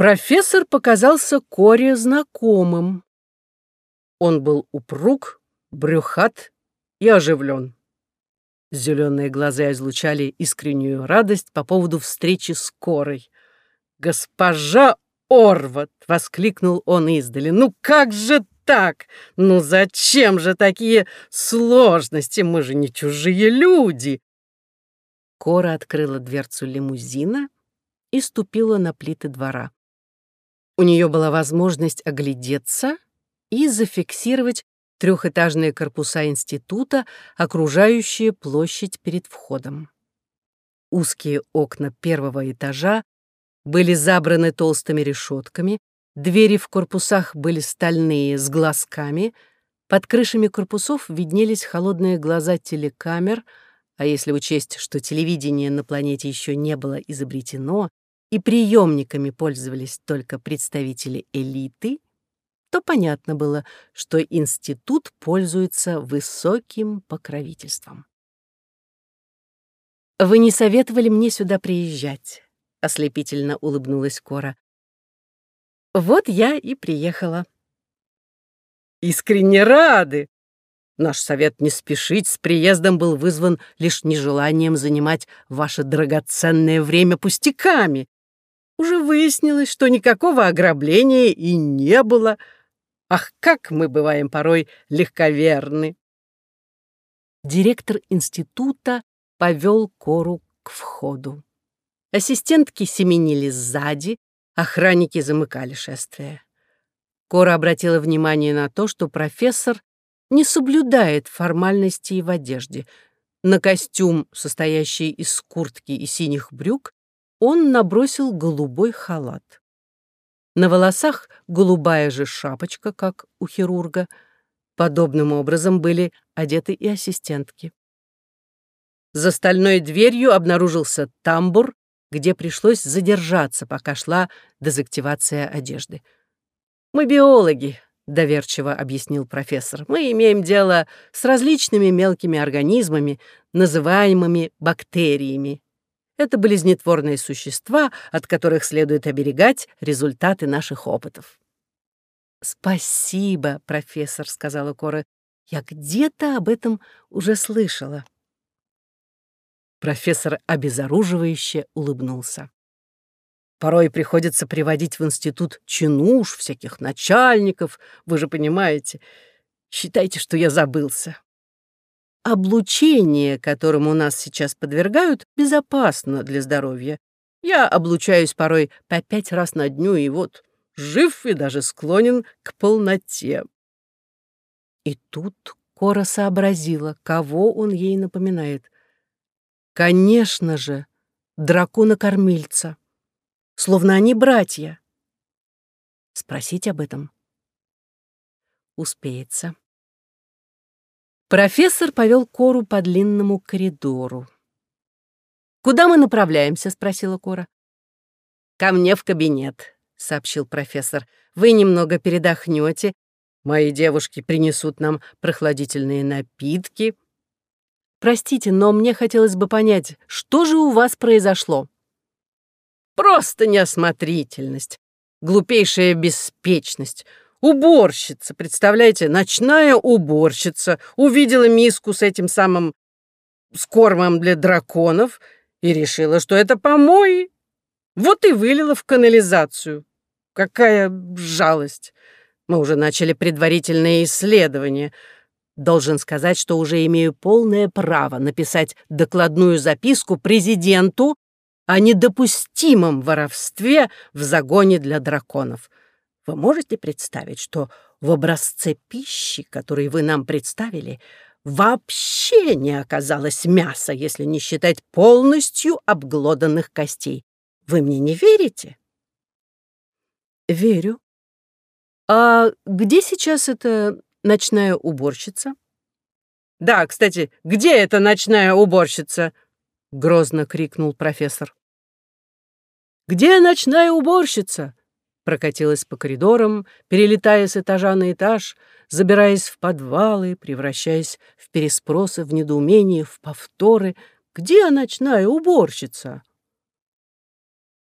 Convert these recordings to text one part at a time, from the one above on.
Профессор показался Коре знакомым. Он был упруг, брюхат и оживлен. Зеленые глаза излучали искреннюю радость по поводу встречи с Корой. «Госпожа Орват!» — воскликнул он издали. «Ну как же так? Ну зачем же такие сложности? Мы же не чужие люди!» Кора открыла дверцу лимузина и ступила на плиты двора. У нее была возможность оглядеться и зафиксировать трехэтажные корпуса института, окружающие площадь перед входом. Узкие окна первого этажа были забраны толстыми решетками, двери в корпусах были стальные, с глазками, под крышами корпусов виднелись холодные глаза телекамер, а если учесть, что телевидение на планете еще не было изобретено, и приемниками пользовались только представители элиты — то понятно было, что институт пользуется высоким покровительством. «Вы не советовали мне сюда приезжать», — ослепительно улыбнулась Кора. «Вот я и приехала». «Искренне рады!» Наш совет не спешить с приездом был вызван лишь нежеланием занимать ваше драгоценное время пустяками. Уже выяснилось, что никакого ограбления и не было — Ах, как мы бываем порой легковерны!» Директор института повел Кору к входу. Ассистентки семенили сзади, охранники замыкали шествие. Кора обратила внимание на то, что профессор не соблюдает формальностей в одежде. На костюм, состоящий из куртки и синих брюк, он набросил голубой халат. На волосах голубая же шапочка, как у хирурга. Подобным образом были одеты и ассистентки. За стальной дверью обнаружился тамбур, где пришлось задержаться, пока шла дезактивация одежды. «Мы биологи», — доверчиво объяснил профессор. «Мы имеем дело с различными мелкими организмами, называемыми бактериями. Это болезнетворные существа, от которых следует оберегать результаты наших опытов. «Спасибо, профессор», — сказала Кора. «Я где-то об этом уже слышала». Профессор обезоруживающе улыбнулся. Порой приходится приводить в институт чинуш, всяких начальников, вы же понимаете. Считайте, что я забылся. Облучение, которому нас сейчас подвергают, безопасно для здоровья. Я облучаюсь порой по пять раз на дню, и вот жив и даже склонен к полноте. И тут Кора сообразила, кого он ей напоминает. Конечно же, дракона-кормильца. Словно они братья. Спросить об этом успеется. Профессор повел Кору по длинному коридору. «Куда мы направляемся?» — спросила Кора. «Ко мне в кабинет», — сообщил профессор. «Вы немного передохнете. Мои девушки принесут нам прохладительные напитки». «Простите, но мне хотелось бы понять, что же у вас произошло?» «Просто неосмотрительность, глупейшая беспечность, Уборщица, представляете, ночная уборщица увидела миску с этим самым с кормом для драконов и решила, что это помои. Вот и вылила в канализацию. Какая жалость. Мы уже начали предварительные исследования. Должен сказать, что уже имею полное право написать докладную записку президенту о недопустимом воровстве в загоне для драконов. Вы можете представить, что в образце пищи, который вы нам представили, вообще не оказалось мяса, если не считать полностью обглоданных костей? Вы мне не верите? Верю. А где сейчас эта ночная уборщица? Да, кстати, где эта ночная уборщица? Грозно крикнул профессор. Где ночная уборщица? Прокатилась по коридорам, перелетая с этажа на этаж, забираясь в подвалы, превращаясь в переспросы, в недоумение, в повторы. «Где ночная уборщица?»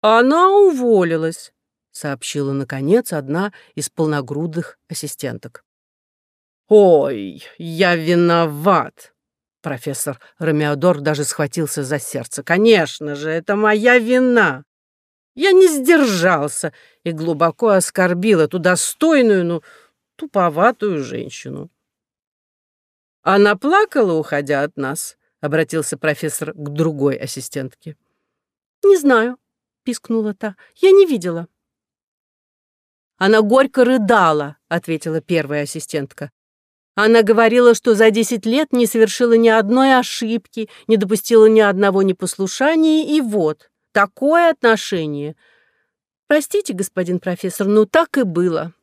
«Она уволилась», — сообщила, наконец, одна из полногрудых ассистенток. «Ой, я виноват!» Профессор Ромеодор даже схватился за сердце. «Конечно же, это моя вина! Я не сдержался и глубоко оскорбил эту достойную, но туповатую женщину». «Она плакала, уходя от нас?» — обратился профессор к другой ассистентке. «Не знаю», — пискнула та. «Я не видела». «Она горько рыдала», — ответила первая ассистентка. Она говорила, что за десять лет не совершила ни одной ошибки, не допустила ни одного непослушания, и вот, такое отношение. Простите, господин профессор, но так и было.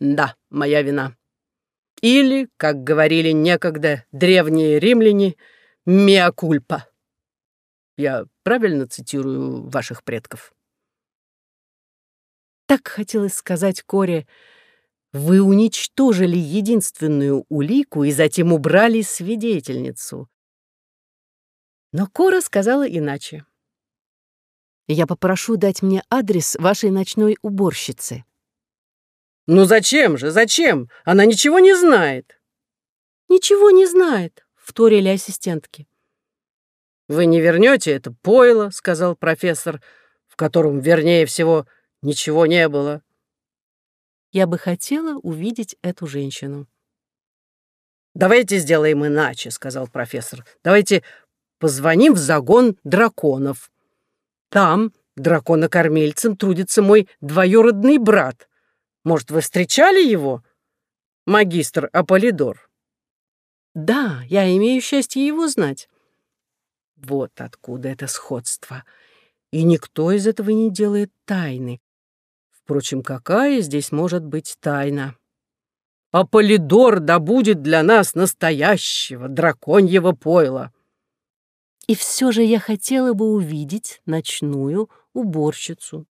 Да, моя вина. Или, как говорили некогда древние римляне, меакульпа. Я правильно цитирую ваших предков? Так хотелось сказать Коре, вы уничтожили единственную улику и затем убрали свидетельницу. Но Кора сказала иначе. Я попрошу дать мне адрес вашей ночной уборщицы. «Ну зачем же, зачем? Она ничего не знает». «Ничего не знает», — вторили ассистентки. «Вы не вернете это пойло», — сказал профессор, в котором, вернее всего, ничего не было. Я бы хотела увидеть эту женщину. «Давайте сделаем иначе», — сказал профессор. «Давайте позвоним в загон драконов. Там драконокормильцем трудится мой двоюродный брат. Может, вы встречали его? Магистр Аполидор». «Да, я имею счастье его знать». Вот откуда это сходство. И никто из этого не делает тайны. Впрочем, какая здесь может быть тайна? Аполидор добудет для нас настоящего драконьего пойла. И все же я хотела бы увидеть ночную уборщицу.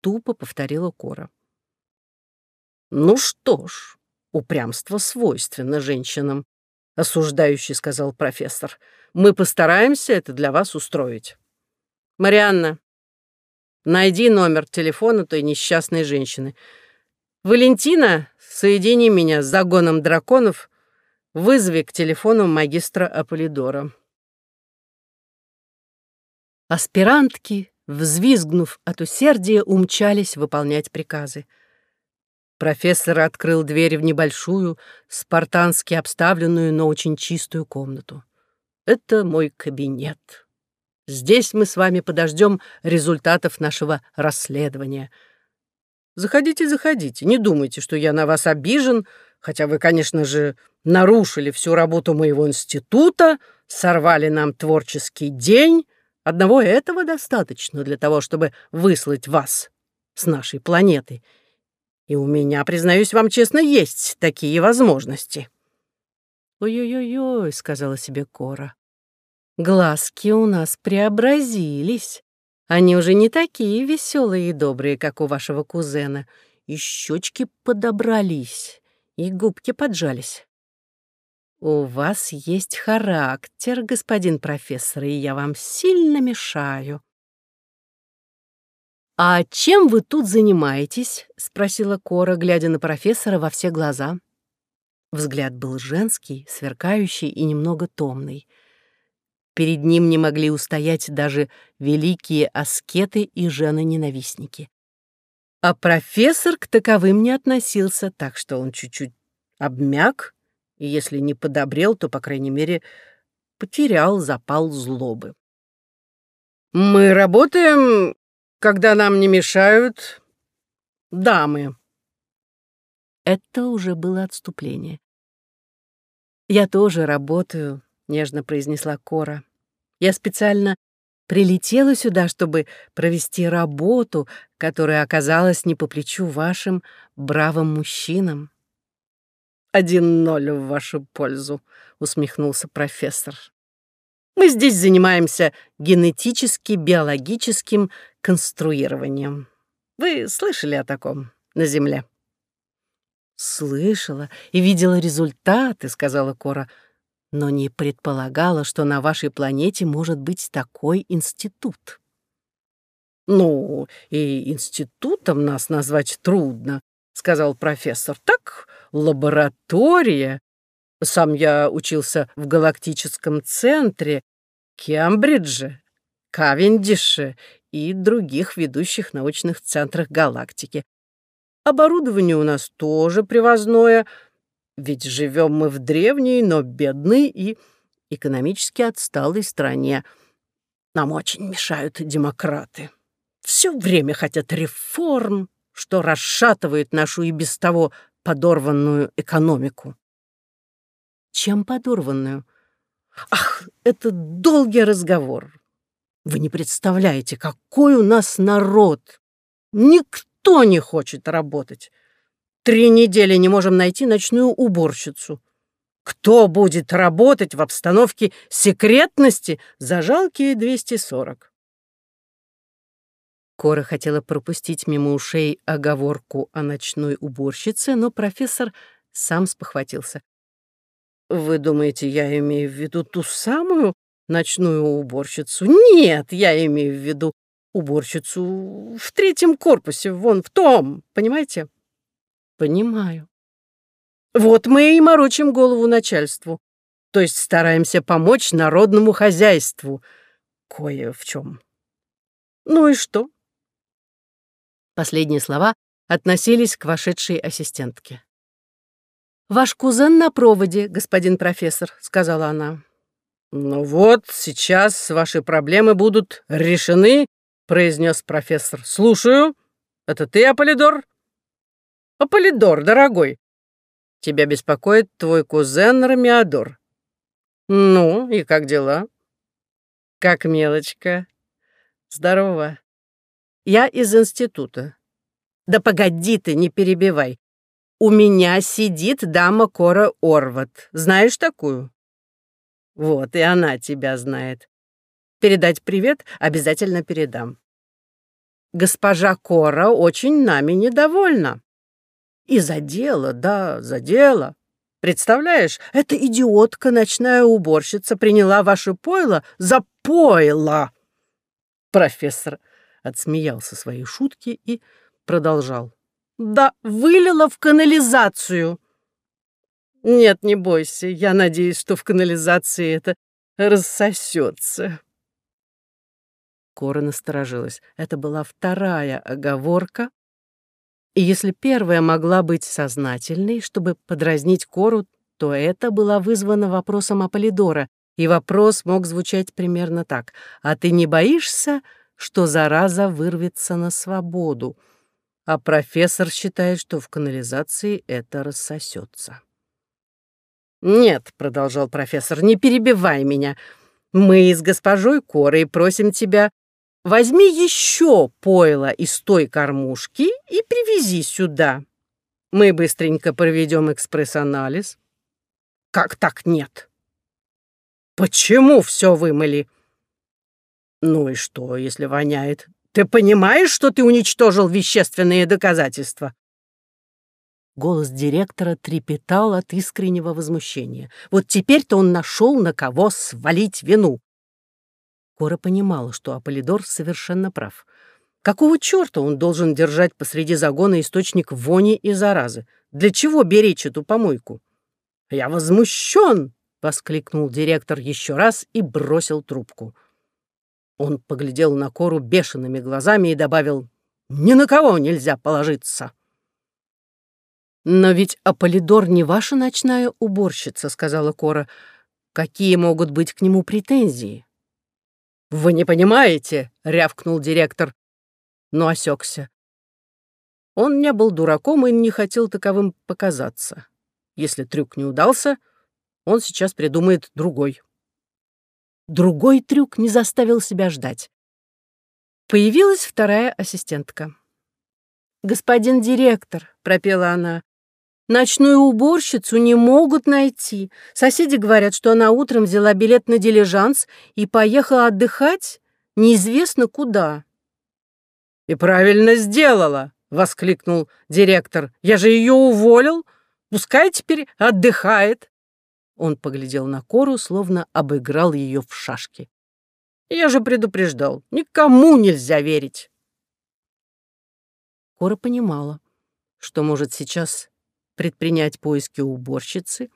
Тупо повторила Кора. Ну что ж, упрямство свойственно женщинам, осуждающий сказал профессор. Мы постараемся это для вас устроить. Марианна, Найди номер телефона той несчастной женщины. Валентина, соедини меня с загоном драконов, вызови к телефону магистра Аполидора. Аспирантки, взвизгнув от усердия, умчались выполнять приказы. Профессор открыл дверь в небольшую, спартански обставленную, но очень чистую комнату. «Это мой кабинет», Здесь мы с вами подождем результатов нашего расследования. Заходите, заходите. Не думайте, что я на вас обижен, хотя вы, конечно же, нарушили всю работу моего института, сорвали нам творческий день. Одного этого достаточно для того, чтобы выслать вас с нашей планеты. И у меня, признаюсь вам честно, есть такие возможности. «Ой-ой-ой», — сказала себе Кора. Глазки у нас преобразились. Они уже не такие веселые и добрые, как у вашего кузена. И щечки подобрались, и губки поджались. У вас есть характер, господин профессор, и я вам сильно мешаю. «А чем вы тут занимаетесь?» — спросила Кора, глядя на профессора во все глаза. Взгляд был женский, сверкающий и немного томный. Перед ним не могли устоять даже великие аскеты и жены-ненавистники. А профессор к таковым не относился, так что он чуть-чуть обмяк, и если не подобрел, то, по крайней мере, потерял запал злобы. «Мы работаем, когда нам не мешают дамы». Это уже было отступление. «Я тоже работаю», — нежно произнесла Кора. Я специально прилетела сюда, чтобы провести работу, которая оказалась не по плечу вашим бравым мужчинам. «Один ноль в вашу пользу», — усмехнулся профессор. «Мы здесь занимаемся генетически-биологическим конструированием. Вы слышали о таком на Земле?» «Слышала и видела результаты», — сказала Кора, — но не предполагала, что на вашей планете может быть такой институт. «Ну, и институтом нас назвать трудно», — сказал профессор. «Так, лаборатория. Сам я учился в галактическом центре, Кембридже, Кавендише и других ведущих научных центрах галактики. Оборудование у нас тоже привозное, ведь живем мы в древней, но бедной и экономически отсталой стране. Нам очень мешают демократы. Все время хотят реформ, что расшатывает нашу и без того подорванную экономику. Чем подорванную? Ах, это долгий разговор. Вы не представляете, какой у нас народ. Никто не хочет работать. Три недели не можем найти ночную уборщицу. Кто будет работать в обстановке секретности за жалкие 240? Кора хотела пропустить мимо ушей оговорку о ночной уборщице, но профессор сам спохватился. «Вы думаете, я имею в виду ту самую ночную уборщицу? Нет, я имею в виду уборщицу в третьем корпусе, вон в том, понимаете?» «Понимаю». «Вот мы и морочим голову начальству, то есть стараемся помочь народному хозяйству кое в чем. Ну и что?» Последние слова относились к вошедшей ассистентке. «Ваш кузен на проводе, господин профессор», — сказала она. «Ну вот, сейчас ваши проблемы будут решены», — произнес профессор. «Слушаю. Это ты, Аполидор?» «Аполидор, дорогой, тебя беспокоит твой кузен Рамиадор. Ну, и как дела?» «Как мелочка. Здорово. Я из института. Да погоди ты, не перебивай. У меня сидит дама Кора Орват. Знаешь такую? Вот, и она тебя знает. Передать привет обязательно передам. Госпожа Кора очень нами недовольна. И за дело, да, за дело. Представляешь, эта идиотка, ночная уборщица, приняла ваше пойло за пойло. Профессор отсмеялся своей шутки и продолжал. «Да, вылила в канализацию!» «Нет, не бойся, я надеюсь, что в канализации это рассосется». Кора насторожилась. Это была вторая оговорка, и если первая могла быть сознательной, чтобы подразнить Кору, то это была вызвана вопросом Аполидора, и вопрос мог звучать примерно так. «А ты не боишься, что зараза вырвется на свободу, а профессор считает, что в канализации это рассосется. «Нет», — продолжал профессор, — «не перебивай меня. Мы с госпожой Корой просим тебя, возьми еще пойло из той кормушки и привези сюда. Мы быстренько проведем экспресс-анализ». «Как так нет?» «Почему все вымыли?» Ну и что, если воняет? Ты понимаешь, что ты уничтожил вещественные доказательства? Голос директора трепетал от искреннего возмущения. Вот теперь-то он нашел, на кого свалить вину. Кора понимала, что Аполидор совершенно прав. Какого черта он должен держать посреди загона источник вони и заразы? Для чего беречь эту помойку? «Я возмущен!» — воскликнул директор еще раз и бросил трубку. Он поглядел на Кору бешеными глазами и добавил, «Ни на кого нельзя положиться». «Но ведь Аполидор не ваша ночная уборщица», — сказала Кора. «Какие могут быть к нему претензии?» «Вы не понимаете», — рявкнул директор, но осекся. Он не был дураком и не хотел таковым показаться. Если трюк не удался, он сейчас придумает другой. Другой трюк не заставил себя ждать. Появилась вторая ассистентка. «Господин директор», — пропела она, — «ночную уборщицу не могут найти. Соседи говорят, что она утром взяла билет на дилижанс и поехала отдыхать неизвестно куда». «И правильно сделала», — воскликнул директор. «Я же ее уволил. Пускай теперь отдыхает». Он поглядел на Кору, словно обыграл ее в шашки. «Я же предупреждал, никому нельзя верить. Кора понимала, что может сейчас предпринять поиски уборщицы,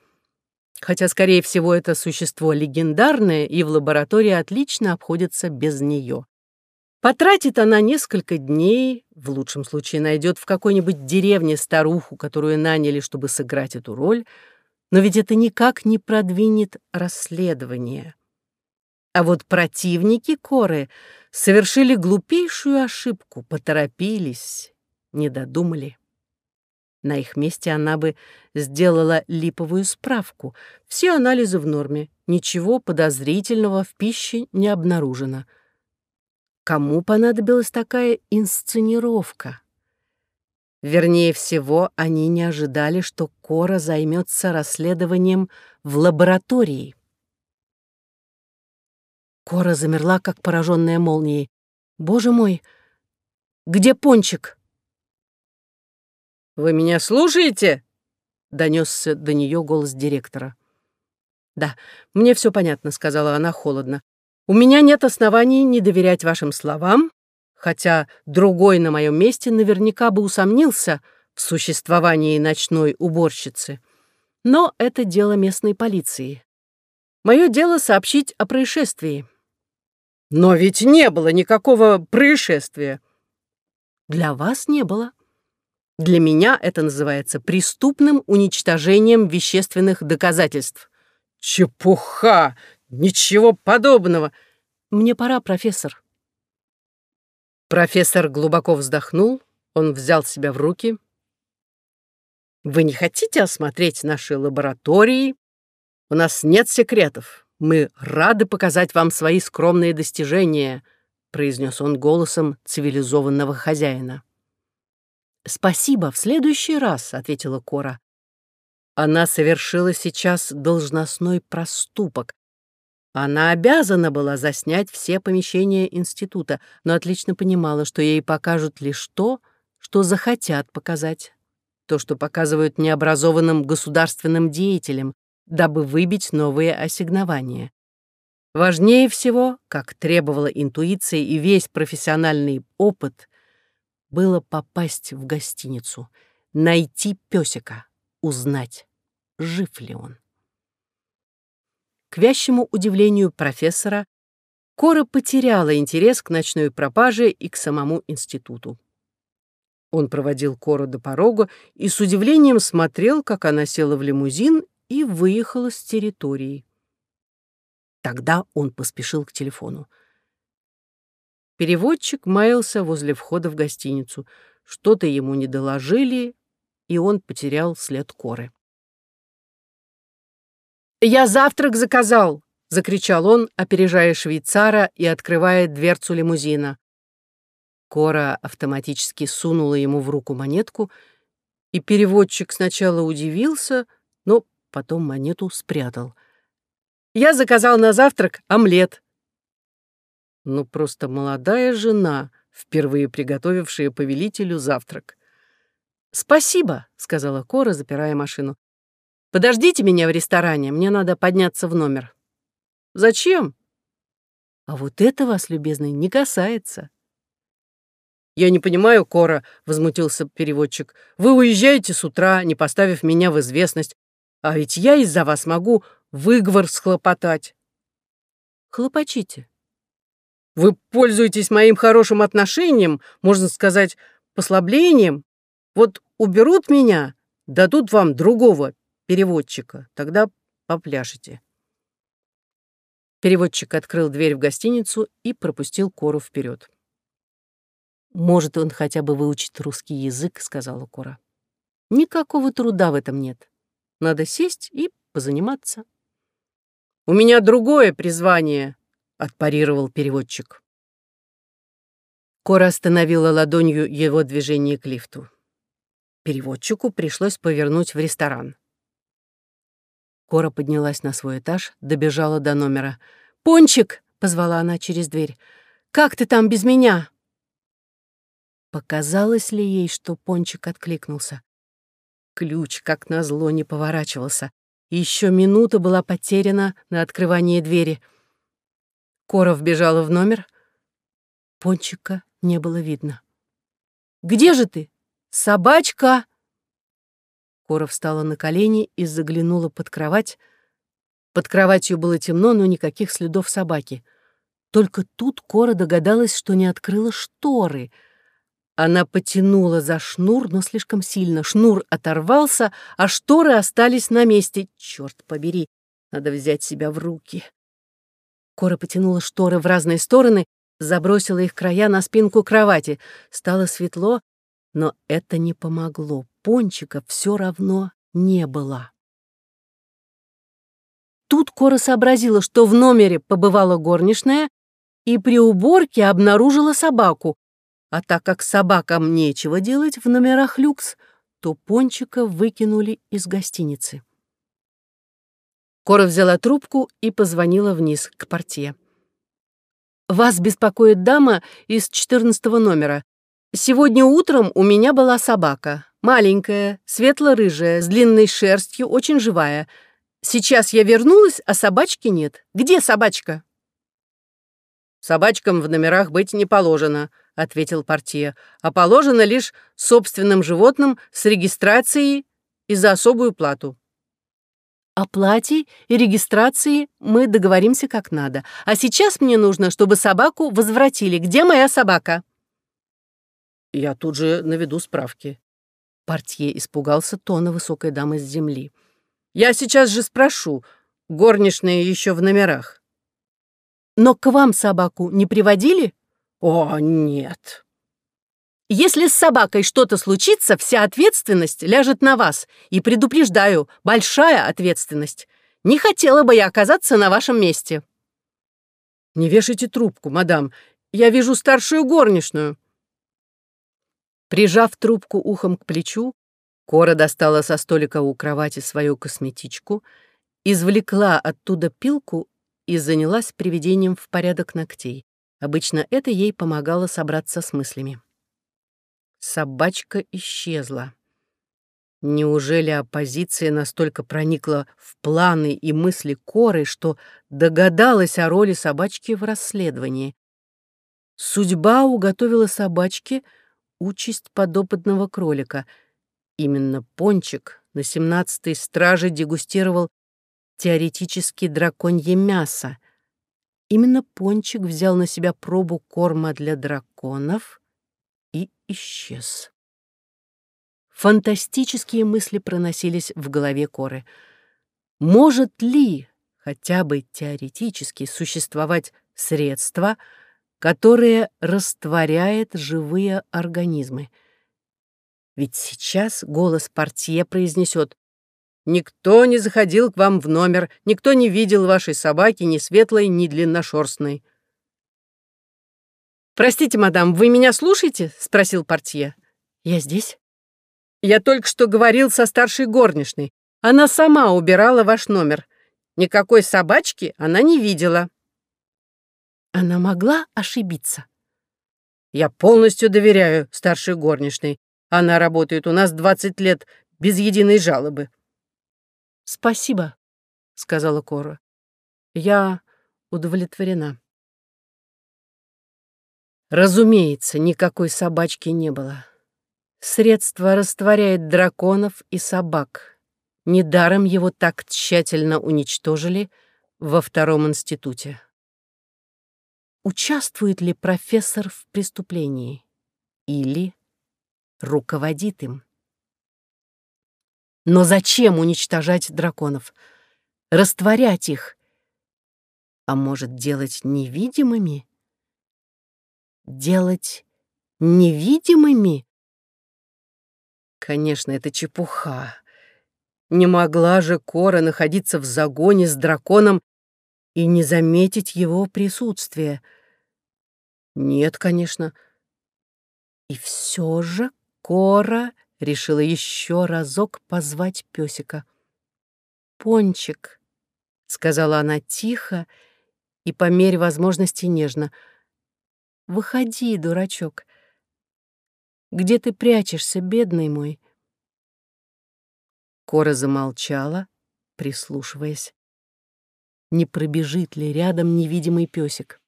хотя, скорее всего, это существо легендарное и в лаборатории отлично обходится без нее. Потратит она несколько дней, в лучшем случае найдет в какой-нибудь деревне старуху, которую наняли, чтобы сыграть эту роль, но ведь это никак не продвинет расследование. А вот противники Коры совершили глупейшую ошибку, поторопились, не додумали. На их месте она бы сделала липовую справку. Все анализы в норме, ничего подозрительного в пище не обнаружено — Кому понадобилась такая инсценировка? Вернее всего, они не ожидали, что Кора займется расследованием в лаборатории. Кора замерла, как пораженная молнией. «Боже мой! Где пончик?» «Вы меня слушаете?» — донесся до нее голос директора. «Да, мне все понятно», — сказала она холодно. У меня нет оснований не доверять вашим словам, хотя другой на моем месте наверняка бы усомнился в существовании ночной уборщицы. Но это дело местной полиции. Мое дело сообщить о происшествии. Но ведь не было никакого происшествия. Для вас не было. Для меня это называется преступным уничтожением вещественных доказательств. Чепуха! Ничего подобного. Мне пора, профессор. Профессор глубоко вздохнул, он взял себя в руки. Вы не хотите осмотреть наши лаборатории? У нас нет секретов. Мы рады показать вам свои скромные достижения, произнес он голосом цивилизованного хозяина. «Спасибо, в следующий раз», — ответила Кора. Она совершила сейчас должностной проступок, она обязана была заснять все помещения института, но отлично понимала, что ей покажут лишь то, что захотят показать. То, что показывают необразованным государственным деятелям, дабы выбить новые ассигнования. Важнее всего, как требовала интуиция и весь профессиональный опыт, было попасть в гостиницу, найти песика, узнать, жив ли он. К вящему удивлению профессора, Кора потеряла интерес к ночной пропаже и к самому институту. Он проводил Кору до порога и с удивлением смотрел, как она села в лимузин и выехала с территории. Тогда он поспешил к телефону. Переводчик маялся возле входа в гостиницу. Что-то ему не доложили, и он потерял след Коры. «Я завтрак заказал!» — закричал он, опережая швейцара и открывая дверцу лимузина. Кора автоматически сунула ему в руку монетку, и переводчик сначала удивился, но потом монету спрятал. «Я заказал на завтрак омлет». Ну, просто молодая жена, впервые приготовившая повелителю завтрак. «Спасибо», — сказала Кора, запирая машину. Подождите меня в ресторане, мне надо подняться в номер». «Зачем?» «А вот это вас, любезный, не касается». «Я не понимаю, Кора», — возмутился переводчик. «Вы уезжаете с утра, не поставив меня в известность, а ведь я из-за вас могу выговор схлопотать». «Хлопочите». «Вы пользуетесь моим хорошим отношением, можно сказать, послаблением. Вот уберут меня, дадут вам другого, переводчика. Тогда попляшете». Переводчик открыл дверь в гостиницу и пропустил Кору вперед. «Может, он хотя бы выучит русский язык», — сказала Кора. «Никакого труда в этом нет. Надо сесть и позаниматься». «У меня другое призвание», — отпарировал переводчик. Кора остановила ладонью его движение к лифту. Переводчику пришлось повернуть в ресторан. Кора поднялась на свой этаж, добежала до номера. «Пончик!» — позвала она через дверь. «Как ты там без меня?» Показалось ли ей, что Пончик откликнулся? Ключ, как назло, не поворачивался. Еще минута была потеряна на открывание двери. Кора вбежала в номер. Пончика не было видно. «Где же ты?» Собачка!» Кора встала на колени и заглянула под кровать. Под кроватью было темно, но никаких следов собаки. Только тут Кора догадалась, что не открыла шторы. Она потянула за шнур, но слишком сильно. Шнур оторвался, а шторы остались на месте. Черт побери, надо взять себя в руки. Кора потянула шторы в разные стороны, забросила их края на спинку кровати. Стало светло, но это не помогло. Пончика все равно не было. Тут Кора сообразила, что в номере побывала горничная и при уборке обнаружила собаку. А так как собакам нечего делать в номерах люкс, то Пончика выкинули из гостиницы. Кора взяла трубку и позвонила вниз к портье. «Вас беспокоит дама из 14 номера. Сегодня утром у меня была собака. Маленькая, светло-рыжая, с длинной шерстью, очень живая. Сейчас я вернулась, а собачки нет. Где собачка?» «Собачкам в номерах быть не положено», — ответил портье, «а положено лишь собственным животным с регистрацией и за особую плату». О плате и регистрации мы договоримся как надо. А сейчас мне нужно, чтобы собаку возвратили. Где моя собака?» «Я тут же наведу справки». Портье испугался тона высокой дамы с земли. «Я сейчас же спрошу. Горничные еще в номерах». «Но к вам собаку не приводили?» «О, нет». Если с собакой что-то случится, вся ответственность ляжет на вас. И предупреждаю, большая ответственность. Не хотела бы я оказаться на вашем месте». «Не вешайте трубку, мадам. Я вижу старшую горничную». Прижав трубку ухом к плечу, Кора достала со столика у кровати свою косметичку, извлекла оттуда пилку и занялась приведением в порядок ногтей. Обычно это ей помогало собраться с мыслями. Собачка исчезла. Неужели оппозиция настолько проникла в планы и мысли Коры, что догадалась о роли собачки в расследовании? Судьба уготовила собачке участь подопытного кролика. Именно Пончик на семнадцатой страже дегустировал теоретически драконье мясо. Именно Пончик взял на себя пробу корма для драконов — и исчез. Фантастические мысли проносились в голове Коры. Может ли, хотя бы теоретически, существовать средство, которое растворяет живые организмы? Ведь сейчас голос портье произнесет «Никто не заходил к вам в номер, никто не видел вашей собаки ни светлой, ни длинношерстной». «Простите, мадам, вы меня слушаете?» — спросил портье. «Я здесь?» «Я только что говорил со старшей горничной. Она сама убирала ваш номер. Никакой собачки она не видела». Она могла ошибиться. «Я полностью доверяю старшей горничной. Она работает у нас 20 лет без единой жалобы». «Спасибо», — сказала Кора. «Я удовлетворена». Разумеется, никакой собачки не было. Средство растворяет драконов и собак. Недаром его так тщательно уничтожили во втором институте. Участвует ли профессор в преступлении? Или руководит им? Но зачем уничтожать драконов? Растворять их? А может, делать невидимыми? делать невидимыми? Конечно, это чепуха. Не могла же Кора находиться в загоне с драконом и не заметить его присутствие. Нет, конечно. И все же Кора решила еще разок позвать песика. «Пончик», — сказала она тихо и по мере возможности нежно, — Выходи, дурачок. Где ты прячешься, бедный мой?» Кора замолчала, прислушиваясь. Не пробежит ли рядом невидимый песик?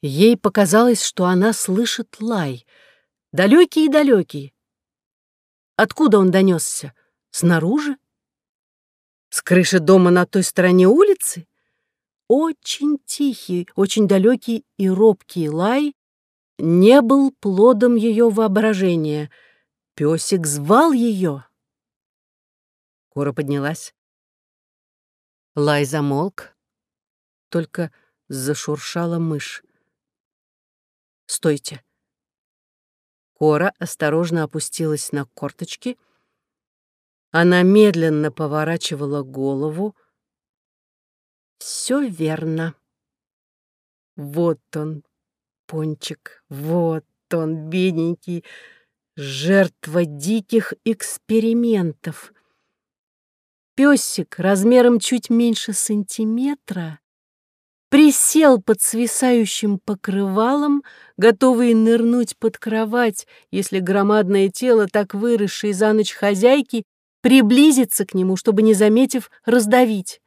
Ей показалось, что она слышит лай. Далекий-далекий. Откуда он донесся? Снаружи? С крыши дома на той стороне улицы? Очень тихий, очень далекий и робкий лай не был плодом ее воображения. Песик звал ее. Кора поднялась. Лай замолк, только зашуршала мышь. «Стойте!» Кора осторожно опустилась на корточки. Она медленно поворачивала голову. Все верно. Вот он, пончик, вот он, бедненький, жертва диких экспериментов. Песик размером чуть меньше сантиметра присел под свисающим покрывалом, готовый нырнуть под кровать, если громадное тело, так выросшее за ночь хозяйки, приблизится к нему, чтобы, не заметив, раздавить.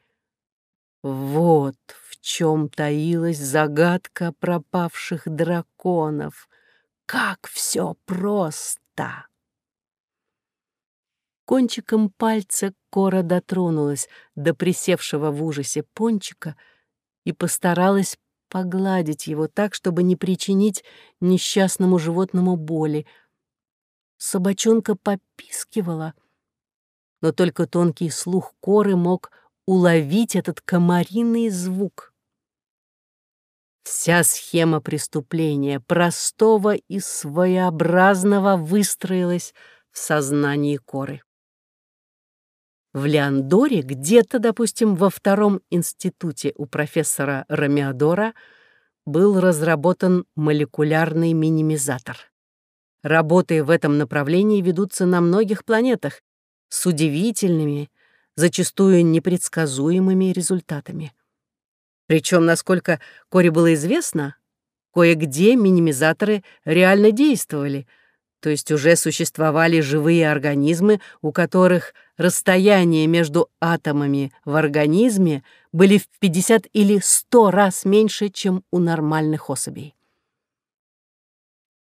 Вот в чем таилась загадка пропавших драконов. Как все просто! Кончиком пальца Кора дотронулась до присевшего в ужасе пончика — и постаралась погладить его так, чтобы не причинить несчастному животному боли. Собачонка попискивала, но только тонкий слух коры мог уловить этот комариный звук. Вся схема преступления, простого и своеобразного, выстроилась в сознании коры. В Леандоре, где-то, допустим, во втором институте у профессора Ромеодора был разработан молекулярный минимизатор. Работы в этом направлении ведутся на многих планетах с удивительными, зачастую непредсказуемыми результатами. Причем, насколько Коре было известно, кое-где минимизаторы реально действовали — то есть уже существовали живые организмы, у которых расстояние между атомами в организме были в 50 или 100 раз меньше, чем у нормальных особей.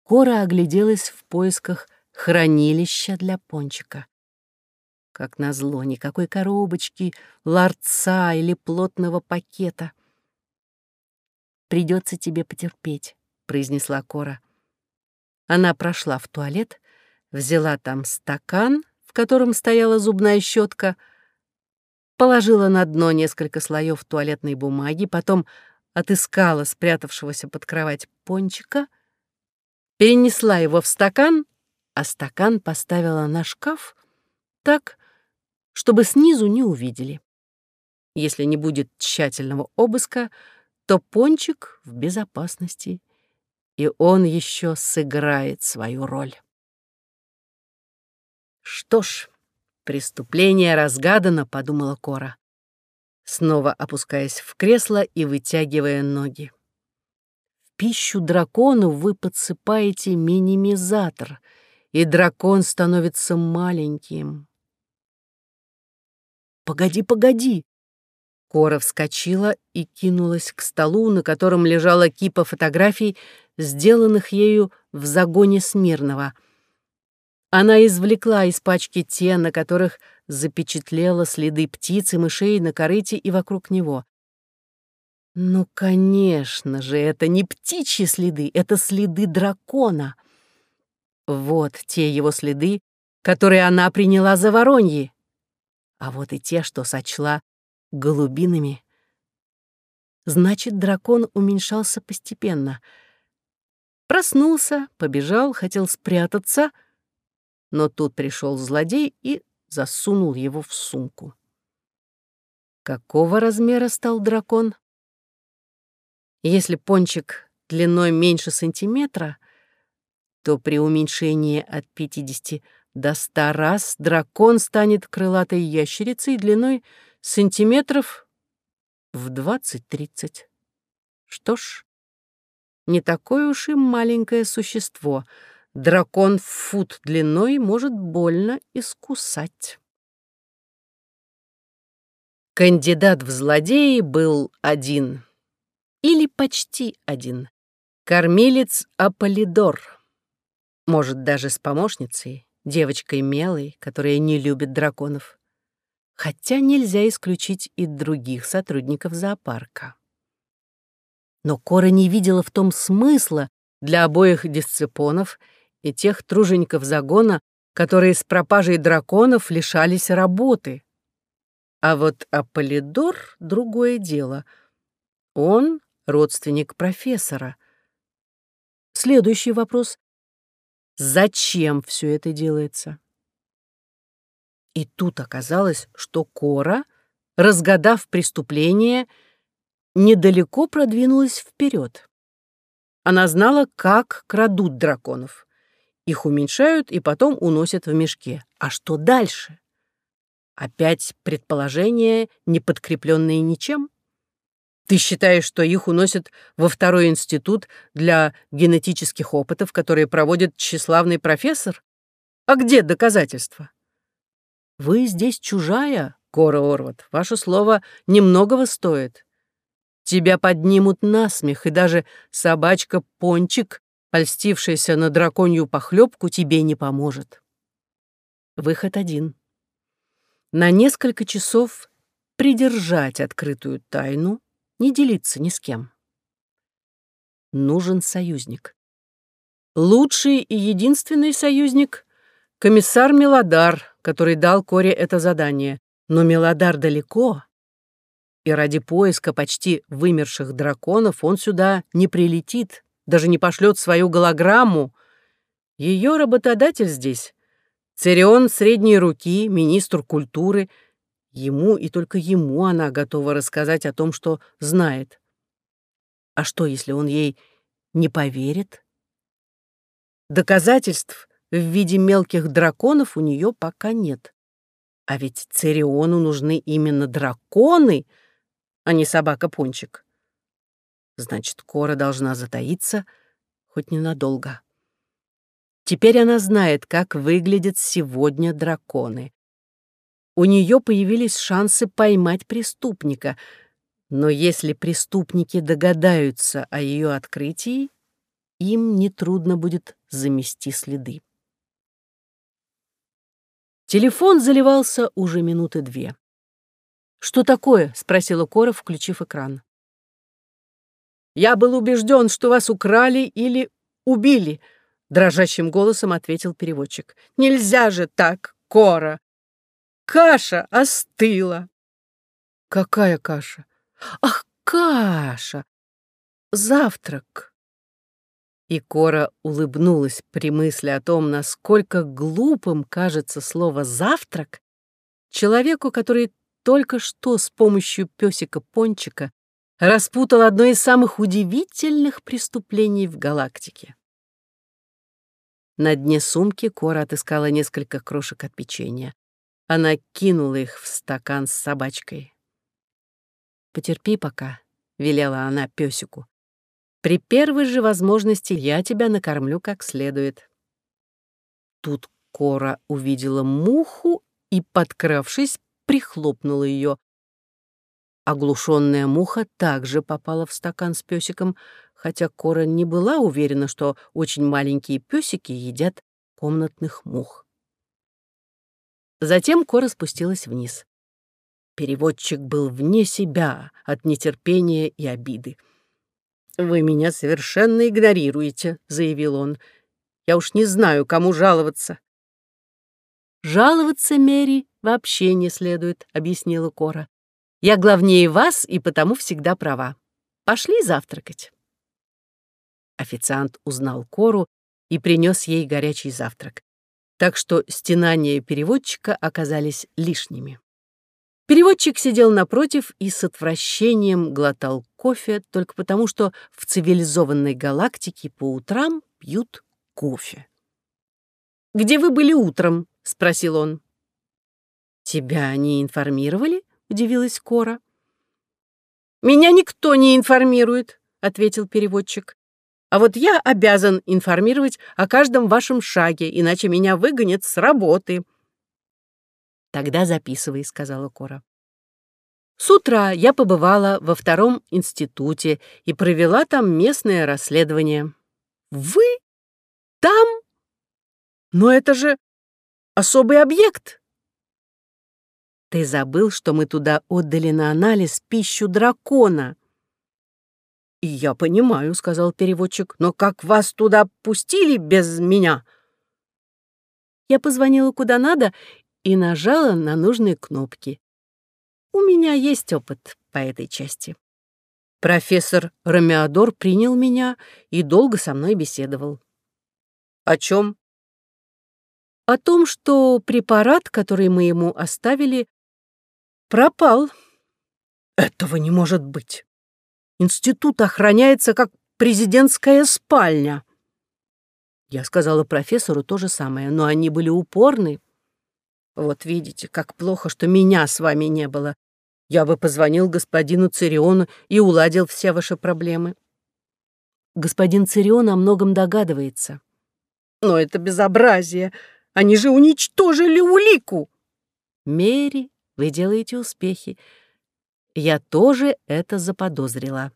Кора огляделась в поисках хранилища для пончика. Как назло, никакой коробочки, ларца или плотного пакета. «Придется тебе потерпеть», — произнесла Кора. Она прошла в туалет, взяла там стакан, в котором стояла зубная щетка, положила на дно несколько слоев туалетной бумаги, потом отыскала спрятавшегося под кровать пончика, перенесла его в стакан, а стакан поставила на шкаф так, чтобы снизу не увидели. Если не будет тщательного обыска, то пончик в безопасности и он еще сыграет свою роль. Что ж, преступление разгадано, подумала Кора, снова опускаясь в кресло и вытягивая ноги. В пищу дракону вы подсыпаете минимизатор, и дракон становится маленьким. «Погоди, погоди!» Кора вскочила и кинулась к столу, на котором лежала кипа фотографий сделанных ею в загоне Смирного. Она извлекла из пачки те, на которых запечатлела следы птиц и мышей на корыте и вокруг него. Ну, конечно же, это не птичьи следы, это следы дракона. Вот те его следы, которые она приняла за вороньи. А вот и те, что сочла голубиными. Значит, дракон уменьшался постепенно — Проснулся, побежал, хотел спрятаться, но тут пришел злодей и засунул его в сумку. Какого размера стал дракон? Если пончик длиной меньше сантиметра, то при уменьшении от 50 до 100 раз дракон станет крылатой ящерицей длиной сантиметров в 20-30. Что ж, не такое уж и маленькое существо. Дракон в фут длиной может больно искусать. Кандидат в злодеи был один. Или почти один. Кормилец Аполидор. Может, даже с помощницей, девочкой Мелой, которая не любит драконов. Хотя нельзя исключить и других сотрудников зоопарка. Но Кора не видела в том смысла для обоих дисципонов и тех тружеников загона, которые с пропажей драконов лишались работы. А вот Аполлидор — другое дело. Он — родственник профессора. Следующий вопрос. Зачем все это делается? И тут оказалось, что Кора, разгадав преступление, недалеко продвинулась вперед. Она знала, как крадут драконов. Их уменьшают и потом уносят в мешке. А что дальше? Опять предположения, не подкрепленные ничем? Ты считаешь, что их уносят во второй институт для генетических опытов, которые проводит тщеславный профессор? А где доказательства? Вы здесь чужая, Кора Орват. Ваше слово немногого стоит. Тебя поднимут на смех, и даже собачка Пончик, польстившаяся на драконью похлебку, тебе не поможет. Выход один на несколько часов придержать открытую тайну, не делиться ни с кем. Нужен союзник. Лучший и единственный союзник — комиссар Мелодар, который дал Коре это задание. Но Мелодар далеко, и ради поиска почти вымерших драконов он сюда не прилетит, даже не пошлет свою голограмму. Ее работодатель здесь Царион средней руки, министр культуры. Ему и только ему она готова рассказать о том, что знает. А что, если он ей не поверит? Доказательств в виде мелких драконов у нее пока нет. А ведь Цериону нужны именно драконы, а не собака-пончик. Значит, Кора должна затаиться хоть ненадолго. Теперь она знает, как выглядят сегодня драконы. У нее появились шансы поймать преступника, но если преступники догадаются о ее открытии, им нетрудно будет замести следы. Телефон заливался уже минуты две. «Что такое?» — спросила Кора, включив экран. «Я был убежден, что вас украли или убили», дрожащим голосом ответил переводчик. Нельзя же так, Кора. Каша остыла. Какая каша? Ах, каша! Завтрак. И Кора улыбнулась при мысли о том, насколько глупым кажется слово «завтрак» человеку, который только что с помощью песика Пончика распутал одно из самых удивительных преступлений в галактике. На дне сумки Кора отыскала несколько крошек от печенья. Она кинула их в стакан с собачкой. «Потерпи пока», — велела она пёсику. «При первой же возможности я тебя накормлю как следует». Тут Кора увидела муху и, подкравшись, прихлопнула ее. Оглушенная муха также попала в стакан с песиком, хотя Кора не была уверена, что очень маленькие песики едят комнатных мух. Затем Кора спустилась вниз. Переводчик был вне себя от нетерпения и обиды. «Вы меня совершенно игнорируете», — заявил он. «Я уж не знаю, кому жаловаться». «Жаловаться, Мэри, вообще не следует», — объяснила Кора. «Я главнее вас и потому всегда права. Пошли завтракать». Официант узнал Кору и принес ей горячий завтрак. Так что стенания переводчика оказались лишними. Переводчик сидел напротив и с отвращением глотал кофе только потому, что в цивилизованной галактике по утрам пьют кофе. «Где вы были утром?» — спросил он. «Тебя не информировали?» — удивилась Кора. «Меня никто не информирует», — ответил переводчик. А вот я обязан информировать о каждом вашем шаге, иначе меня выгонят с работы». «Тогда записывай», — сказала Кора. С утра я побывала во втором институте и провела там местное расследование. «Вы? Там?» Но это же особый объект. Ты забыл, что мы туда отдали на анализ пищу дракона. «Я понимаю», — сказал переводчик, «но как вас туда пустили без меня?» Я позвонила куда надо и нажала на нужные кнопки. У меня есть опыт по этой части. Профессор Ромеодор принял меня и долго со мной беседовал. О чем? О том, что препарат, который мы ему оставили, пропал. Этого не может быть. Институт охраняется как президентская спальня. Я сказала профессору то же самое, но они были упорны. Вот видите, как плохо, что меня с вами не было. Я бы позвонил господину Цириону и уладил все ваши проблемы. Господин Цирион о многом догадывается. Но это безобразие. Они же уничтожили улику. Мери, вы делаете успехи. Я тоже это заподозрила.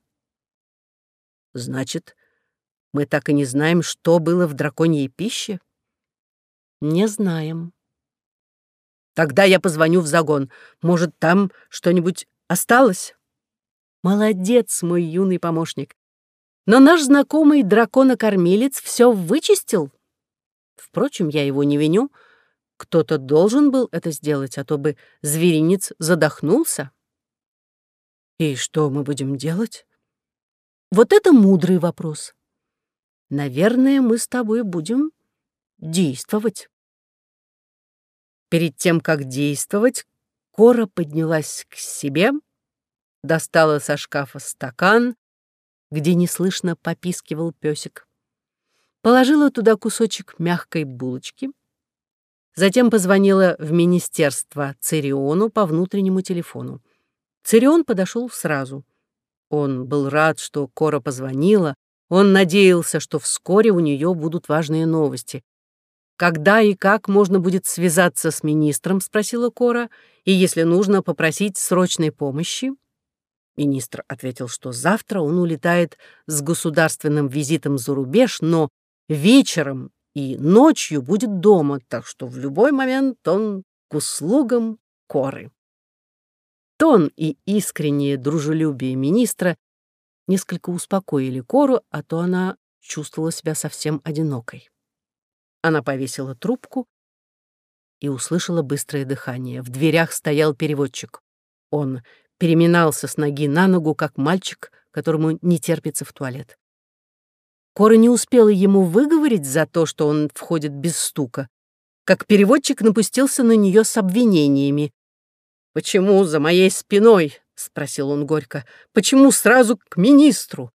Значит, мы так и не знаем, что было в драконьей пище? Не знаем. Тогда я позвоню в загон. Может, там что-нибудь осталось? Молодец, мой юный помощник. Но наш знакомый драконокормилец все вычистил. Впрочем, я его не виню. Кто-то должен был это сделать, а то бы зверинец задохнулся. И что мы будем делать? Вот это мудрый вопрос. Наверное, мы с тобой будем действовать. Перед тем, как действовать, Кора поднялась к себе, достала со шкафа стакан, где неслышно попискивал песик, положила туда кусочек мягкой булочки, затем позвонила в министерство Цириону по внутреннему телефону. Цирион подошел сразу. Он был рад, что Кора позвонила, он надеялся, что вскоре у нее будут важные новости. «Когда и как можно будет связаться с министром?» — спросила Кора. «И если нужно, попросить срочной помощи?» Министр ответил, что завтра он улетает с государственным визитом за рубеж, но вечером и ночью будет дома, так что в любой момент он к услугам Коры. Тон и искреннее дружелюбие министра несколько успокоили Кору, а то она чувствовала себя совсем одинокой. Она повесила трубку и услышала быстрое дыхание. В дверях стоял переводчик. Он переминался с ноги на ногу, как мальчик, которому не терпится в туалет. Кора не успела ему выговорить за то, что он входит без стука, как переводчик напустился на нее с обвинениями. «Почему за моей спиной? — спросил он горько. «Почему сразу к министру?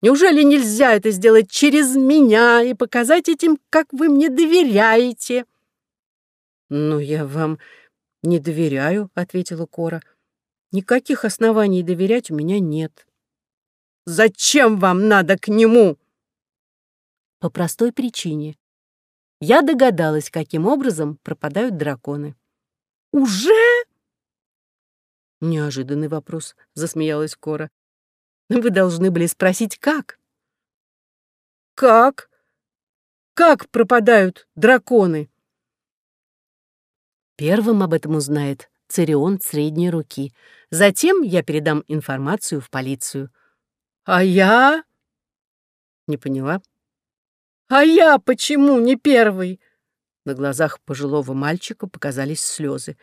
Неужели нельзя это сделать через меня и показать этим, как вы мне доверяете?» «Ну, я вам не доверяю», — ответила Кора. «Никаких оснований доверять у меня нет». «Зачем вам надо к нему?» «По простой причине. Я догадалась, каким образом пропадают драконы». «Уже?» Неожиданный вопрос, засмеялась Кора. Вы должны были спросить, как? Как? Как пропадают драконы? Первым об этом узнает Цирион средней руки. Затем я передам информацию в полицию. А я? Не поняла. А я почему не первый? На глазах пожилого мальчика показались слезы.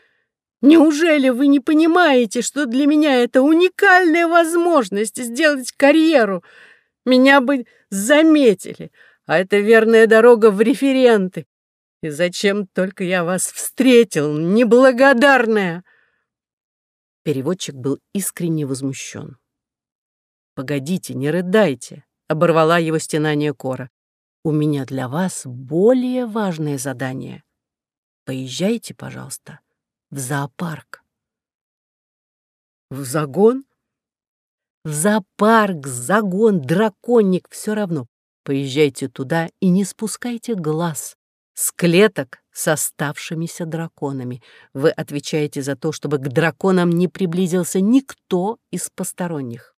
Неужели вы не понимаете, что для меня это уникальная возможность сделать карьеру? Меня бы заметили, а это верная дорога в референты. И зачем только я вас встретил, неблагодарная?» Переводчик был искренне возмущен. «Погодите, не рыдайте», — оборвала его стенание Кора. «У меня для вас более важное задание. Поезжайте, пожалуйста, в зоопарк. В загон? В зоопарк, загон, драконник, все равно. Поезжайте туда и не спускайте глаз с клеток с оставшимися драконами. Вы отвечаете за то, чтобы к драконам не приблизился никто из посторонних.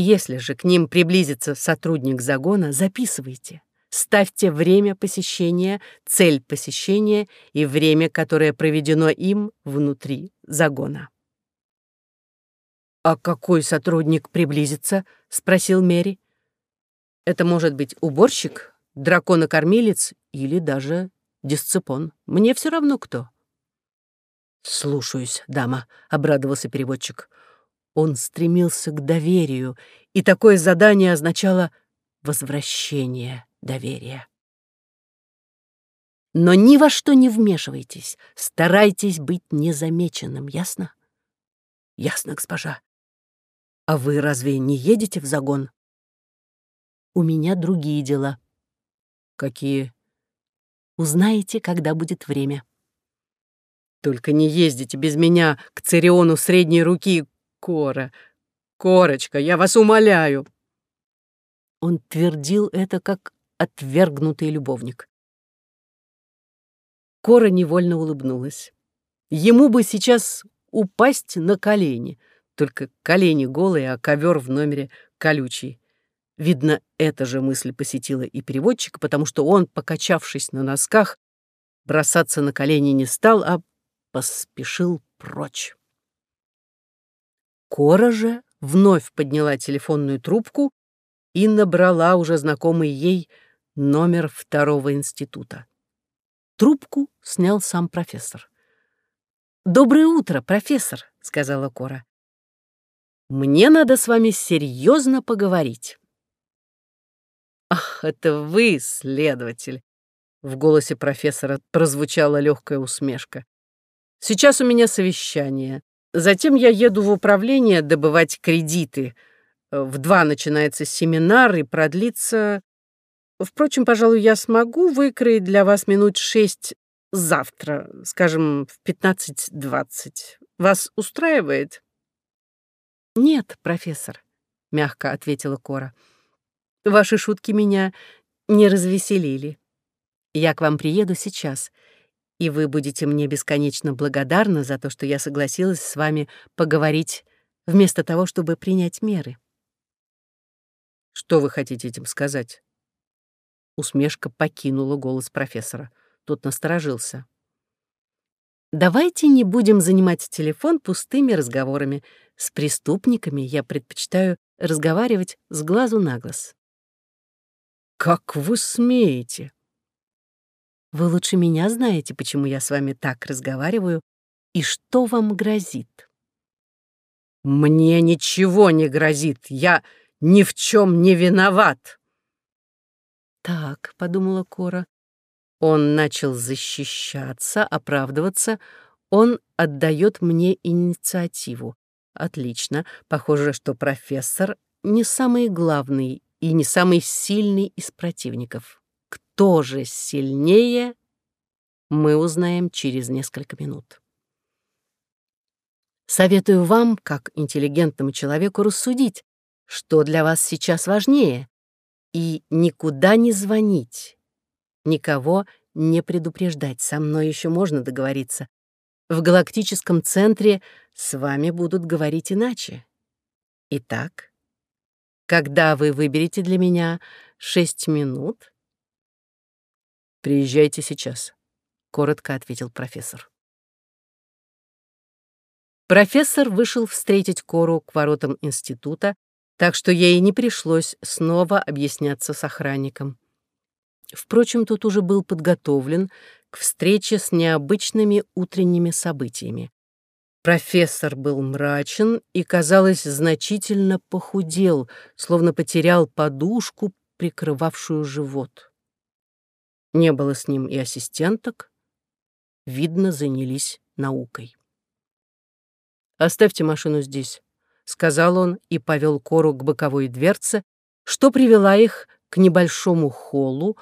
Если же к ним приблизится сотрудник загона, записывайте. ставьте время посещения, цель посещения и время, которое проведено им внутри загона. «А какой сотрудник приблизится?» — спросил Мэри. «Это может быть уборщик, драконокормилец или даже дисципон. Мне все равно кто». «Слушаюсь, дама», — обрадовался переводчик. Он стремился к доверию, и такое задание означало возвращение доверия. Но ни во что не вмешивайтесь, старайтесь быть незамеченным, ясно? Ясно, госпожа. А вы разве не едете в загон? У меня другие дела. Какие? Узнаете, когда будет время. Только не ездите без меня к Цариону средней руки, Кора. Корочка, я вас умоляю. Он твердил это, как отвергнутый любовник. Кора невольно улыбнулась. Ему бы сейчас упасть на колени, только колени голые, а ковер в номере колючий. Видно, эта же мысль посетила и переводчика, потому что он, покачавшись на носках, бросаться на колени не стал, а поспешил прочь. Кора же вновь подняла телефонную трубку и набрала уже знакомый ей номер второго института. Трубку снял сам профессор. «Доброе утро, профессор», — сказала Кора. «Мне надо с вами серьезно поговорить». «Ах, это вы, следователь!» В голосе профессора прозвучала легкая усмешка. «Сейчас у меня совещание. Затем я еду в управление добывать кредиты. В два начинается семинар и продлится... Впрочем, пожалуй, я смогу выкроить для вас минут шесть завтра, скажем, в пятнадцать-двадцать. Вас устраивает? Нет, профессор, мягко ответила Кора. Ваши шутки меня не развеселили. Я к вам приеду сейчас — и вы будете мне бесконечно благодарны за то, что я согласилась с вами поговорить вместо того, чтобы принять меры. Что вы хотите этим сказать? Усмешка покинула голос профессора. Тот насторожился. Давайте не будем занимать телефон пустыми разговорами. С преступниками я предпочитаю разговаривать с глазу на глаз. Как вы смеете? Вы лучше меня знаете, почему я с вами так разговариваю и что вам грозит. Мне ничего не грозит. Я ни в чем не виноват. Так, подумала Кора. Он начал защищаться, оправдываться. Он отдает мне инициативу. Отлично. Похоже, что профессор не самый главный и не самый сильный из противников. Кто же сильнее, мы узнаем через несколько минут. Советую вам, как интеллигентному человеку, рассудить, что для вас сейчас важнее, и никуда не звонить, никого не предупреждать. Со мной еще можно договориться. В галактическом центре с вами будут говорить иначе. Итак, когда вы выберете для меня шесть минут, «Приезжайте сейчас», — коротко ответил профессор. Профессор вышел встретить Кору к воротам института, так что ей не пришлось снова объясняться с охранником. Впрочем, тут уже был подготовлен к встрече с необычными утренними событиями. Профессор был мрачен и, казалось, значительно похудел, словно потерял подушку, прикрывавшую живот. Не было с ним и ассистенток. Видно, занялись наукой. «Оставьте машину здесь», — сказал он и повел Кору к боковой дверце, что привела их к небольшому холлу,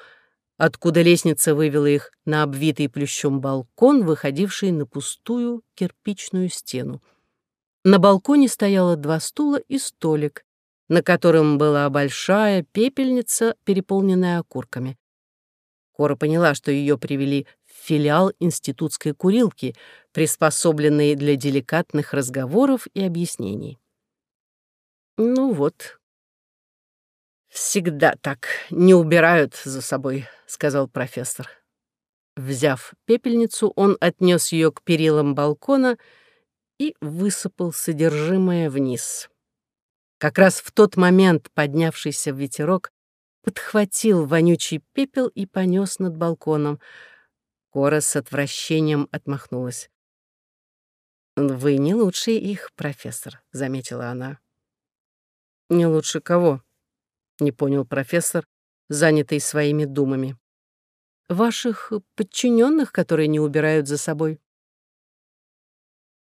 откуда лестница вывела их на обвитый плющом балкон, выходивший на пустую кирпичную стену. На балконе стояло два стула и столик, на котором была большая пепельница, переполненная окурками. Кора поняла, что ее привели в филиал институтской курилки, приспособленный для деликатных разговоров и объяснений. Ну вот. «Всегда так не убирают за собой», — сказал профессор. Взяв пепельницу, он отнес ее к перилам балкона и высыпал содержимое вниз. Как раз в тот момент поднявшийся ветерок подхватил вонючий пепел и понес над балконом. Кора с отвращением отмахнулась. «Вы не лучше их, профессор», — заметила она. «Не лучше кого?» — не понял профессор, занятый своими думами. «Ваших подчиненных, которые не убирают за собой».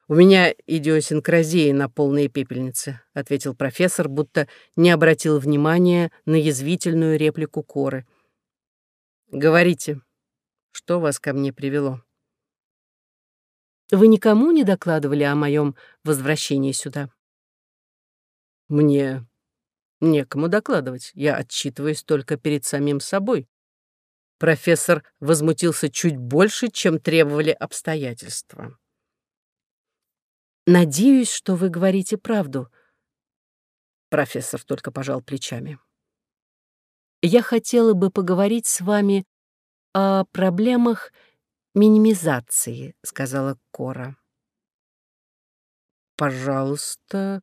«У меня идиосинкразия на полные пепельницы», — ответил профессор, будто не обратил внимания на язвительную реплику Коры. «Говорите, что вас ко мне привело?» «Вы никому не докладывали о моем возвращении сюда?» «Мне Некому докладывать, я отчитываюсь только перед самим собой. Профессор возмутился чуть больше, чем требовали обстоятельства. «Надеюсь, что вы говорите правду». Профессор только пожал плечами. «Я хотела бы поговорить с вами о проблемах минимизации», — сказала Кора. «Пожалуйста,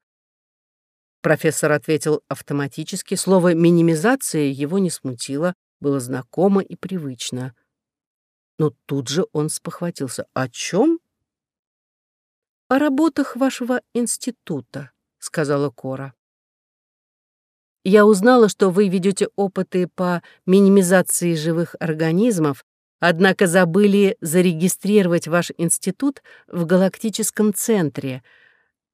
Профессор ответил автоматически. Слово «минимизация» его не смутило, было знакомо и привычно. Но тут же он спохватился. «О чем?» «О работах вашего института», — сказала Кора. «Я узнала, что вы ведете опыты по минимизации живых организмов, однако забыли зарегистрировать ваш институт в галактическом центре —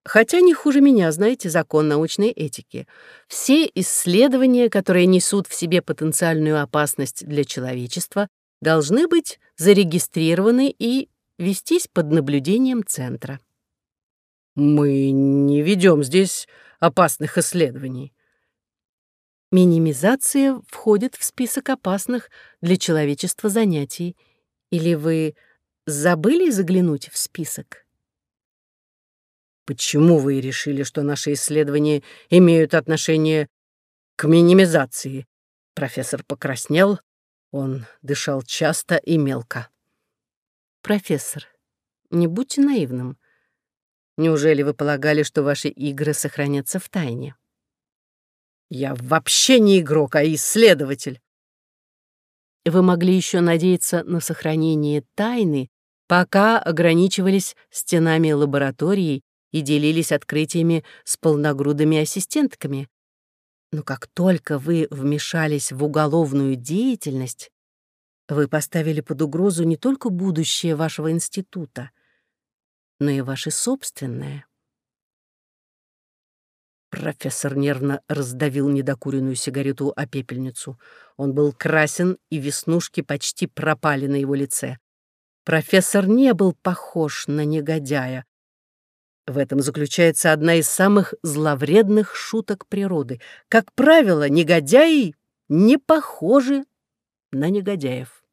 Хотя не хуже меня, знаете, закон научной этики. Все исследования, которые несут в себе потенциальную опасность для человечества, должны быть зарегистрированы и вестись под наблюдением Центра. Мы не ведем здесь опасных исследований. Минимизация входит в список опасных для человечества занятий. Или вы забыли заглянуть в список? Почему вы решили, что наши исследования имеют отношение к минимизации? Профессор покраснел, он дышал часто и мелко. Профессор, не будьте наивным. Неужели вы полагали, что ваши игры сохранятся в тайне? Я вообще не игрок, а исследователь. Вы могли еще надеяться на сохранение тайны, пока ограничивались стенами лаборатории и делились открытиями с полногрудыми ассистентками. Но как только вы вмешались в уголовную деятельность, вы поставили под угрозу не только будущее вашего института, но и ваше собственное. Профессор нервно раздавил недокуренную сигарету о пепельницу. Он был красен, и веснушки почти пропали на его лице. Профессор не был похож на негодяя. В этом заключается одна из самых зловредных шуток природы. Как правило, негодяи не похожи на негодяев.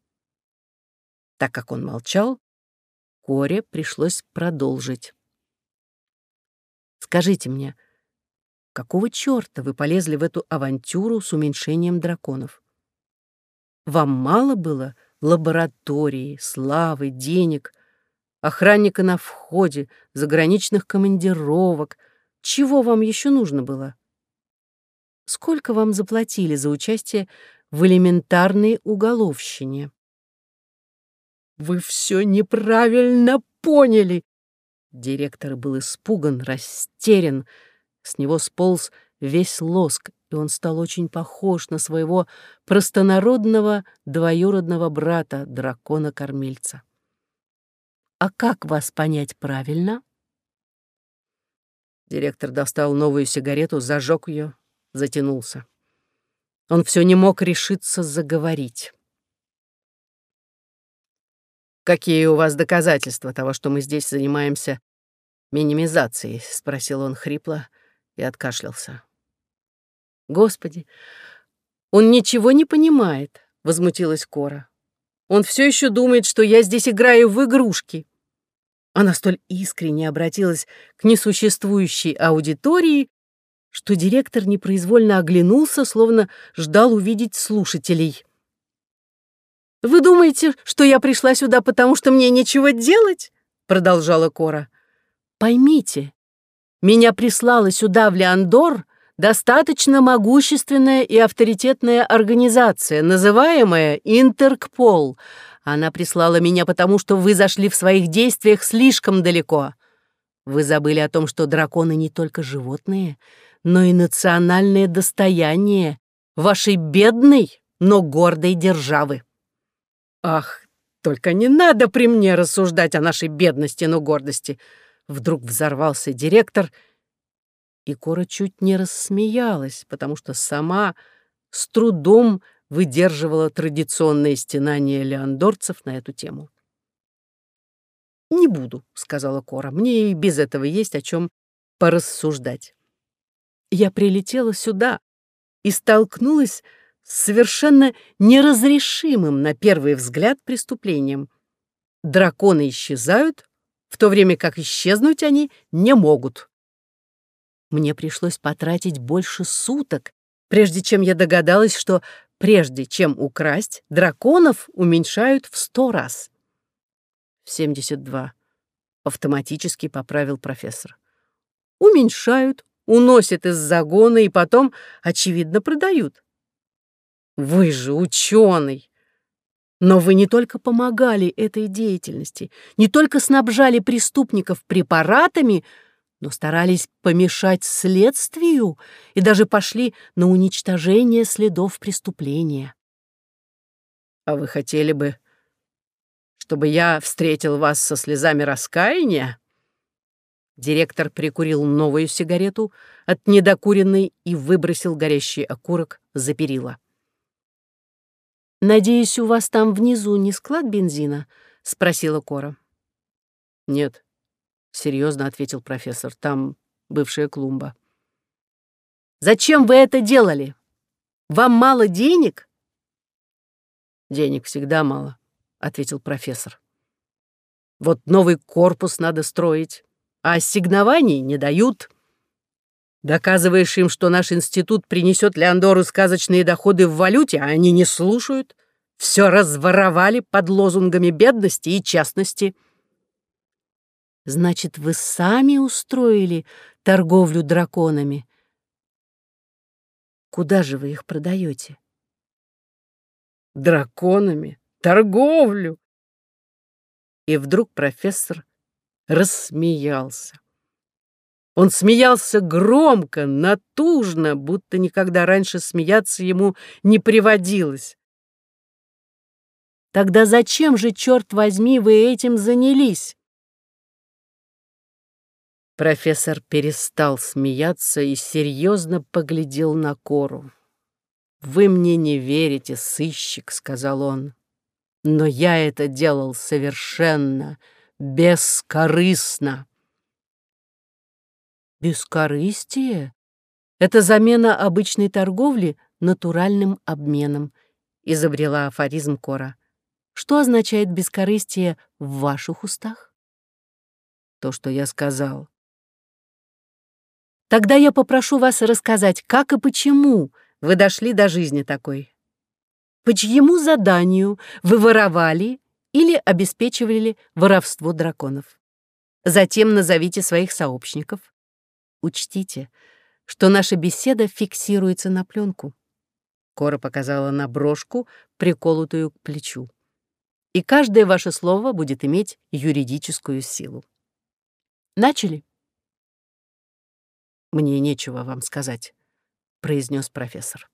Так как он молчал, Коре пришлось продолжить. «Скажите мне, какого черта вы полезли в эту авантюру с уменьшением драконов? Вам мало было лаборатории, славы, денег, охранника на входе, заграничных командировок. Чего вам еще нужно было? Сколько вам заплатили за участие в элементарной уголовщине? Вы все неправильно поняли. Директор был испуган, растерян. С него сполз весь лоск, и он стал очень похож на своего простонародного двоюродного брата, дракона-кормильца. А как вас понять правильно? Директор достал новую сигарету, зажег ее, затянулся. Он все не мог решиться заговорить. «Какие у вас доказательства того, что мы здесь занимаемся минимизацией?» — спросил он хрипло и откашлялся. «Господи, он ничего не понимает», — возмутилась Кора. Он все еще думает, что я здесь играю в игрушки. Она столь искренне обратилась к несуществующей аудитории, что директор непроизвольно оглянулся, словно ждал увидеть слушателей. «Вы думаете, что я пришла сюда, потому что мне нечего делать?» — продолжала Кора. «Поймите, меня прислала сюда, в Леандор, достаточно могущественная и авторитетная организация, называемая Интеркпол. Она прислала меня потому, что вы зашли в своих действиях слишком далеко. Вы забыли о том, что драконы не только животные, но и национальное достояние вашей бедной, но гордой державы. Ах, только не надо при мне рассуждать о нашей бедности, но гордости. Вдруг взорвался директор, и Кора чуть не рассмеялась, потому что сама с трудом выдерживала традиционные стенания леандорцев на эту тему. «Не буду», — сказала Кора, — «мне и без этого есть о чем порассуждать. Я прилетела сюда и столкнулась совершенно неразрешимым на первый взгляд преступлением. Драконы исчезают, в то время как исчезнуть они не могут. Мне пришлось потратить больше суток, прежде чем я догадалась, что прежде чем украсть, драконов уменьшают в сто раз. В 72. Автоматически поправил профессор. Уменьшают, уносят из загона и потом, очевидно, продают. Вы же ученый. Но вы не только помогали этой деятельности, не только снабжали преступников препаратами, но старались помешать следствию и даже пошли на уничтожение следов преступления. А вы хотели бы, чтобы я встретил вас со слезами раскаяния? Директор прикурил новую сигарету от недокуренной и выбросил горящий окурок за перила. «Надеюсь, у вас там внизу не склад бензина?» — спросила Кора. «Нет», серьезно ответил профессор. Там бывшая клумба. Зачем вы это делали? Вам мало денег? Денег всегда мало, ответил профессор. Вот новый корпус надо строить, а ассигнований не дают. Доказываешь им, что наш институт принесет Леондору сказочные доходы в валюте, а они не слушают. Все разворовали под лозунгами бедности и частности. Значит, вы сами устроили торговлю драконами? Куда же вы их продаете? Драконами? Торговлю? И вдруг профессор рассмеялся. Он смеялся громко, натужно, будто никогда раньше смеяться ему не приводилось. Тогда зачем же, черт возьми, вы этим занялись? Профессор перестал смеяться и серьезно поглядел на Кору. «Вы мне не верите, сыщик», — сказал он. «Но я это делал совершенно бескорыстно». «Бескорыстие — это замена обычной торговли натуральным обменом», — изобрела афоризм Кора. «Что означает бескорыстие в ваших устах?» «То, что я сказал», Тогда я попрошу вас рассказать, как и почему вы дошли до жизни такой. По чьему заданию вы воровали или обеспечивали воровство драконов? Затем назовите своих сообщников. Учтите, что наша беседа фиксируется на пленку. Кора показала на брошку, приколотую к плечу. И каждое ваше слово будет иметь юридическую силу. Начали? «Мне нечего вам сказать», — произнес профессор.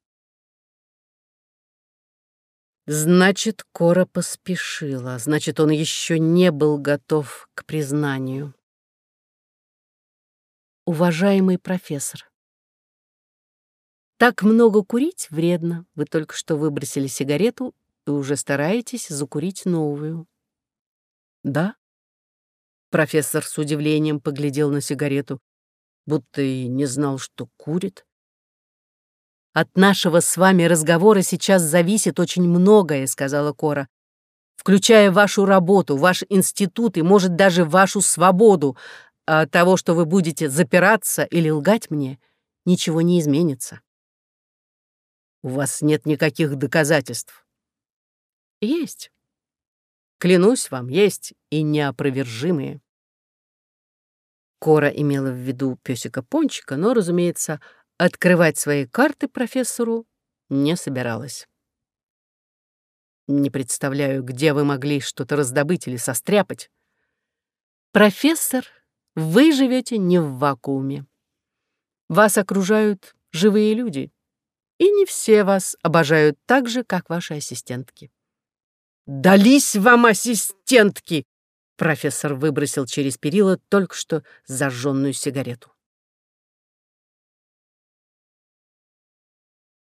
Значит, Кора поспешила, значит, он еще не был готов к признанию. Уважаемый профессор, так много курить вредно. Вы только что выбросили сигарету и уже стараетесь закурить новую. Да? Профессор с удивлением поглядел на сигарету будто и не знал, что курит. «От нашего с вами разговора сейчас зависит очень многое», — сказала Кора, «включая вашу работу, ваш институт и, может, даже вашу свободу. А от того, что вы будете запираться или лгать мне, ничего не изменится. У вас нет никаких доказательств. Есть. Клянусь вам, есть и неопровержимые. Кора имела в виду песика Пончика, но, разумеется, открывать свои карты профессору не собиралась. Не представляю, где вы могли что-то раздобыть или состряпать. Профессор, вы живете не в вакууме. Вас окружают живые люди, и не все вас обожают так же, как ваши ассистентки. «Дались вам ассистентки!» Профессор выбросил через перила только что зажженную сигарету.